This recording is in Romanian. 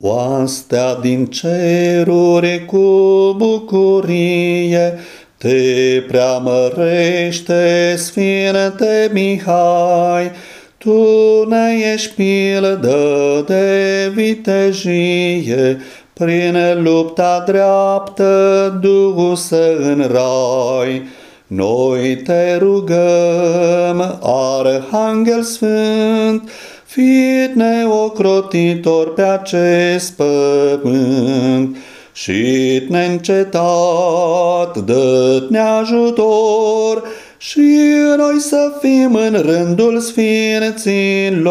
Oastea din ceruri cu bucurie te preamărește, Sfinte Mihai, tu ne ești pildă de vitejie, prin lupta dreaptă dusă în rai. Noi te rugăm, Arhanghel Sfânt, Fii neocrotitor pe acest pământ și neîncetat dă-ne ajutor și noi să fim în rândul sfinților.